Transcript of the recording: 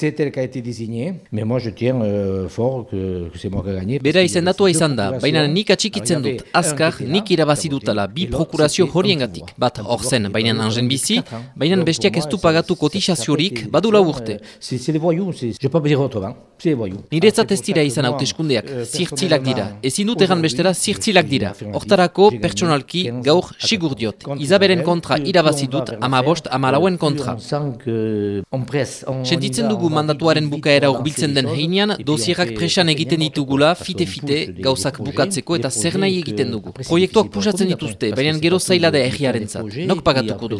C'est elle qui a été désignée, mais moi je tiens euh, fort que, que c'est moi qui ai gagné. Bera izendatua izan da, baina nik atxikitzen dut, azkar nik irabazi dutala bi prokurazio horiengatik. Bat hor zen, baina angen bizi, baina bestiak ez du pagatu kotizaziorik, badula urte. C'est c'est les voyous, je peux pas dire autrement, c'est les voyous. Niretzat ez dira izan hauteskundeak, zirtzilak dira. Ezin dut egan bestera zirtzilak dira. Hortarako pertsonalki gaur sigur diot. Isabelen kontra irabazi dut ama bost ama lauen kontra. On y Sentitzen dugu mandatuaren bukaera hurbiltzen den heinean, dosierak presan egiten ditugula, fite-fite, gauzak bukatzeko eta zer nahi egiten dugu. Proiektuak pusatzen dituzte, baina gero zaila da egiarentzat. on- Nok pagatuko du.